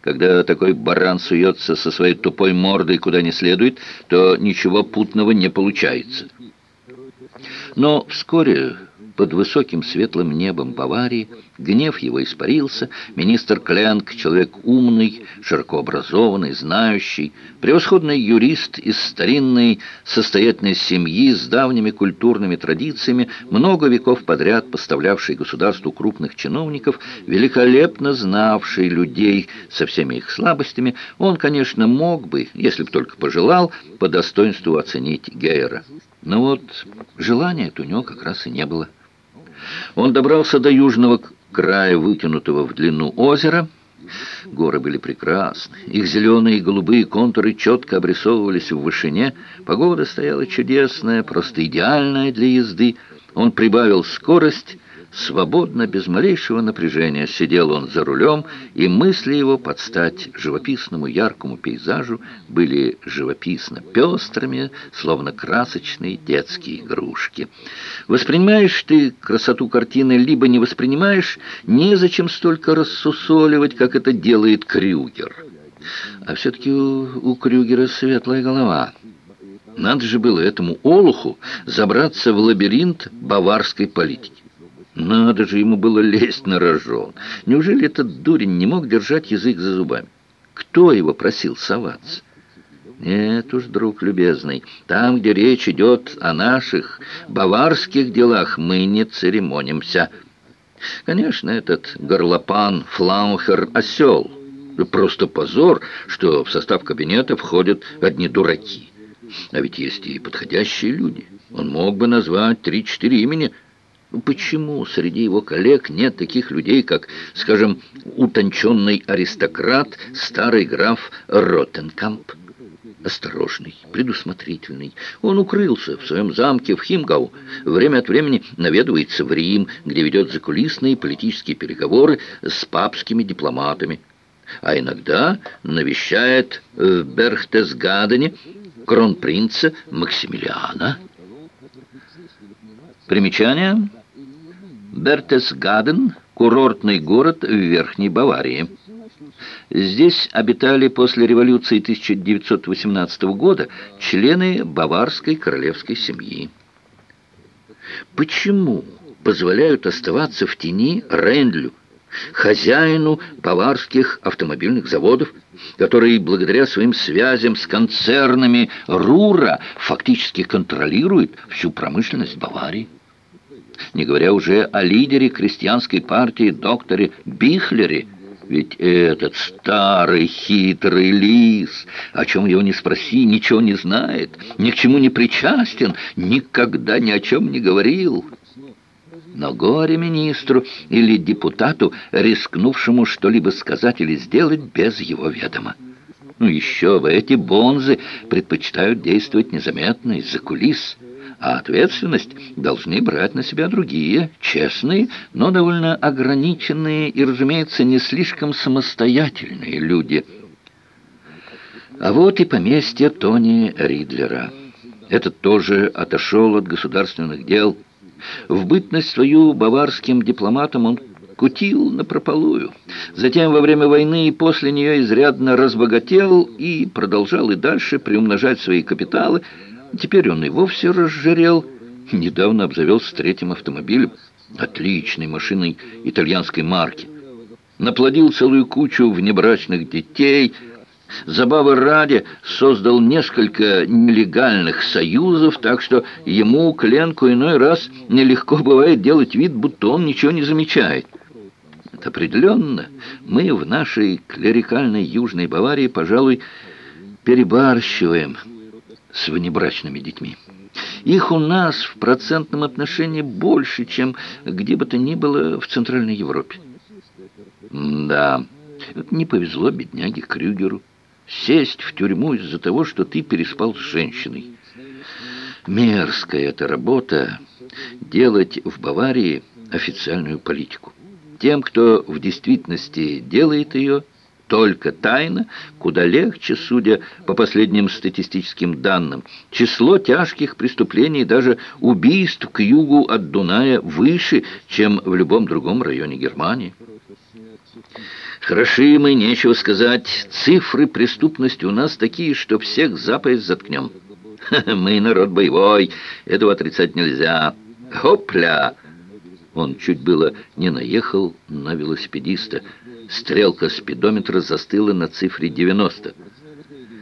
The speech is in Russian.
Когда такой баран суется со своей тупой мордой куда не следует, то ничего путного не получается. Но вскоре под высоким светлым небом Баварии гнев его испарился, министр Кленк, человек умный, широко образованный, знающий, превосходный юрист из старинной состоятельной семьи с давними культурными традициями, много веков подряд поставлявший государству крупных чиновников, великолепно знавший людей со всеми их слабостями, он, конечно, мог бы, если бы только пожелал, по достоинству оценить Гейера. Но вот желания у него как раз и не было. Он добрался до южного края вытянутого в длину озера. Горы были прекрасны. Их зеленые и голубые контуры четко обрисовывались в вышине. Погода стояла чудесная, просто идеальная для езды. Он прибавил скорость Свободно, без малейшего напряжения, сидел он за рулем, и мысли его под стать живописному яркому пейзажу были живописно пестрыми, словно красочные детские игрушки. Воспринимаешь ты красоту картины, либо не воспринимаешь, незачем столько рассусоливать, как это делает Крюгер. А все-таки у, у Крюгера светлая голова. Надо же было этому олуху забраться в лабиринт баварской политики. Надо же ему было лезть на рожон. Неужели этот дурень не мог держать язык за зубами? Кто его просил соваться? Нет уж, друг любезный, там, где речь идет о наших баварских делах, мы не церемонимся. Конечно, этот горлопан Флаухер — осел. Просто позор, что в состав кабинета входят одни дураки. А ведь есть и подходящие люди. Он мог бы назвать три-четыре имени — почему среди его коллег нет таких людей, как, скажем, утонченный аристократ, старый граф Ротенкамп? Осторожный, предусмотрительный. Он укрылся в своем замке в Химгау. Время от времени наведывается в Рим, где ведет закулисные политические переговоры с папскими дипломатами. А иногда навещает в Берхтесгадене кронпринца Максимилиана. Примечание – Бертесгаден – курортный город в Верхней Баварии. Здесь обитали после революции 1918 года члены баварской королевской семьи. Почему позволяют оставаться в тени Рендлю, хозяину баварских автомобильных заводов, который благодаря своим связям с концернами Рура фактически контролирует всю промышленность Баварии? Не говоря уже о лидере крестьянской партии докторе Бихлере, ведь этот старый хитрый лис, о чем его не спроси, ничего не знает, ни к чему не причастен, никогда ни о чем не говорил. Но горе министру или депутату, рискнувшему что-либо сказать или сделать без его ведома. Ну еще бы, эти бонзы предпочитают действовать незаметно из-за кулис – а ответственность должны брать на себя другие, честные, но довольно ограниченные и, разумеется, не слишком самостоятельные люди. А вот и поместье Тони Ридлера. Этот тоже отошел от государственных дел. В бытность свою баварским дипломатом он кутил напропалую. Затем во время войны и после нее изрядно разбогател и продолжал и дальше приумножать свои капиталы, Теперь он и вовсе разжирел. Недавно обзавелся третьим автомобилем, отличной машиной итальянской марки. Наплодил целую кучу внебрачных детей. Забавы ради создал несколько нелегальных союзов, так что ему, Кленку, иной раз нелегко бывает делать вид, будто он ничего не замечает. Определенно, мы в нашей клерикальной Южной Баварии, пожалуй, перебарщиваем с внебрачными детьми. Их у нас в процентном отношении больше, чем где бы то ни было в Центральной Европе. Да, не повезло бедняге Крюгеру. Сесть в тюрьму из-за того, что ты переспал с женщиной. Мерзкая эта работа — делать в Баварии официальную политику. Тем, кто в действительности делает ее — только тайно, куда легче, судя по последним статистическим данным. Число тяжких преступлений, даже убийств к югу от Дуная, выше, чем в любом другом районе Германии. Хороши мы, нечего сказать. Цифры преступности у нас такие, что всех за пояс заткнем. Мы народ боевой, этого отрицать нельзя. Хопля! Он чуть было не наехал на велосипедиста. Стрелка спидометра застыла на цифре 90.